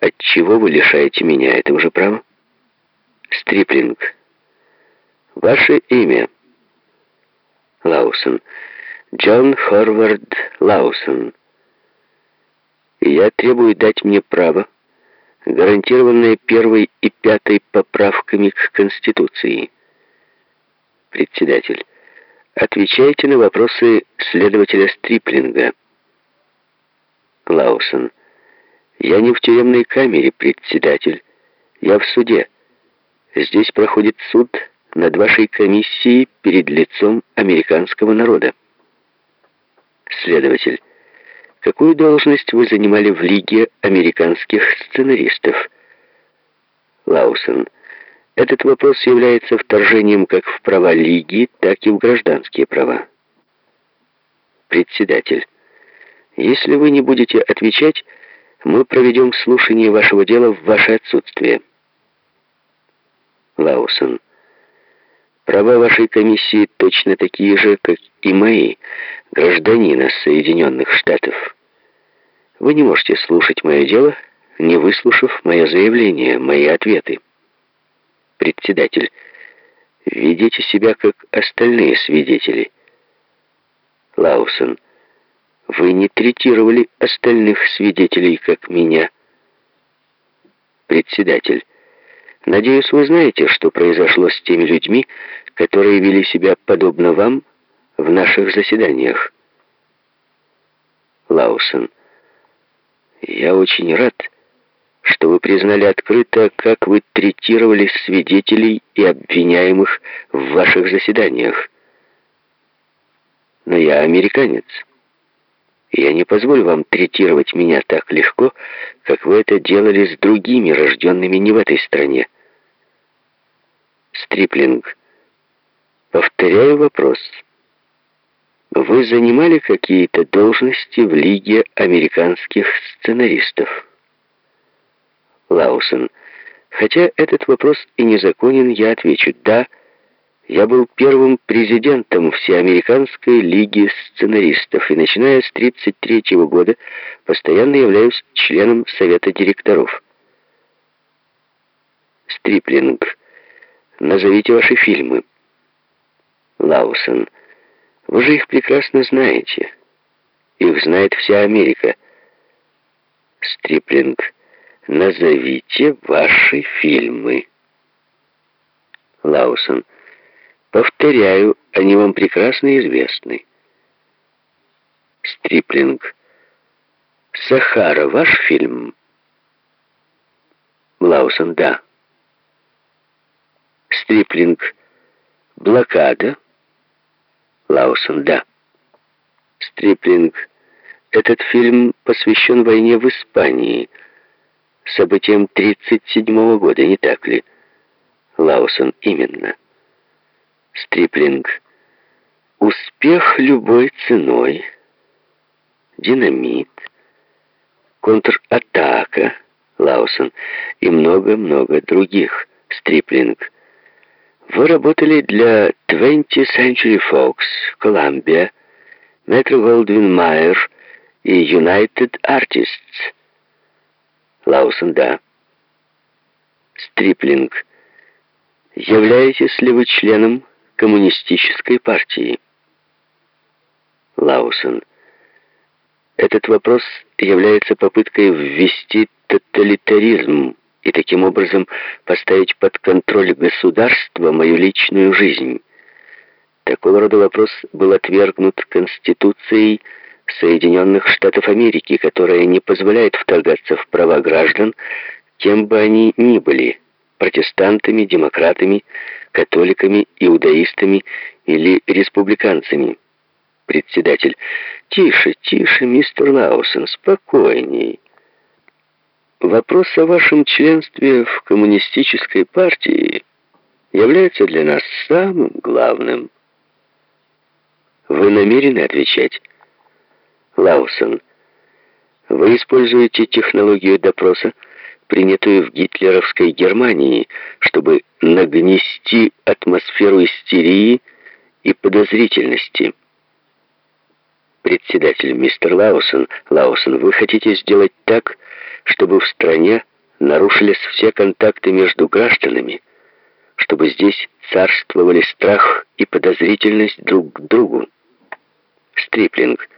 Отчего вы лишаете меня этого же права? Стриплинг. Ваше имя? Лаусон. Джон Хорвард Лаусон. Я требую дать мне право, гарантированное первой и пятой поправками к Конституции. Председатель. Отвечайте на вопросы следователя Стриплинга. Лаусон. Я не в тюремной камере, председатель. Я в суде. Здесь проходит суд над вашей комиссией перед лицом американского народа. Следователь. Какую должность вы занимали в Лиге американских сценаристов? Лаусон. Этот вопрос является вторжением как в права Лиги, так и в гражданские права. Председатель. Если вы не будете отвечать, мы проведем слушание вашего дела в ваше отсутствие. Лаусон. Права вашей комиссии точно такие же, как и мои, гражданина Соединенных Штатов. Вы не можете слушать мое дело, не выслушав мое заявление, мои ответы. Председатель, ведите себя, как остальные свидетели. Лаусон, вы не третировали остальных свидетелей, как меня. Председатель, надеюсь, вы знаете, что произошло с теми людьми, которые вели себя подобно вам в наших заседаниях. Лаусон, я очень рад, что вы признали открыто, как вы третировали свидетелей и обвиняемых в ваших заседаниях. Но я американец. Я не позволю вам третировать меня так легко, как вы это делали с другими, рожденными не в этой стране. Стриплинг. Повторяю вопрос. Вы занимали какие-то должности в Лиге американских сценаристов? Лаусон. Хотя этот вопрос и незаконен, я отвечу «да». Я был первым президентом Всеамериканской лиги сценаристов и, начиная с 1933 года, постоянно являюсь членом Совета директоров. Стриплинг. Назовите ваши фильмы. Лаусон. Вы же их прекрасно знаете. Их знает вся Америка. Стриплинг. Назовите ваши фильмы. Лаусон. Повторяю, они вам прекрасно известны. Стриплинг. «Сахара» — ваш фильм? Лаусон. Да. Стриплинг. «Блокада»? Лаусон. Да. Стриплинг. Этот фильм посвящен войне в Испании — событием 37 года, не так ли? Лаусон, именно. Стриплинг. Успех любой ценой. Динамит. Контратака. Лаусон. И много-много других. Стриплинг. Вы работали для 20th Century Fox, Columbia, Metro Goldwyn Mayer и United Artists. Лаусон, да. Стриплинг. Являетесь ли вы членом коммунистической партии? Лаусон. Этот вопрос является попыткой ввести тоталитаризм и таким образом поставить под контроль государства мою личную жизнь. Такого рода вопрос был отвергнут Конституцией Соединенных Штатов Америки, которая не позволяет вторгаться в права граждан, кем бы они ни были, протестантами, демократами, католиками, иудаистами или республиканцами. Председатель. Тише, тише, мистер Лаусон, спокойней. Вопрос о вашем членстве в коммунистической партии является для нас самым главным. Вы намерены отвечать? Лаусон, вы используете технологию допроса, принятую в гитлеровской Германии, чтобы нагнести атмосферу истерии и подозрительности. Председатель мистер Лаусон, Лаусон, вы хотите сделать так, чтобы в стране нарушились все контакты между гражданами, чтобы здесь царствовали страх и подозрительность друг к другу. Стриплинг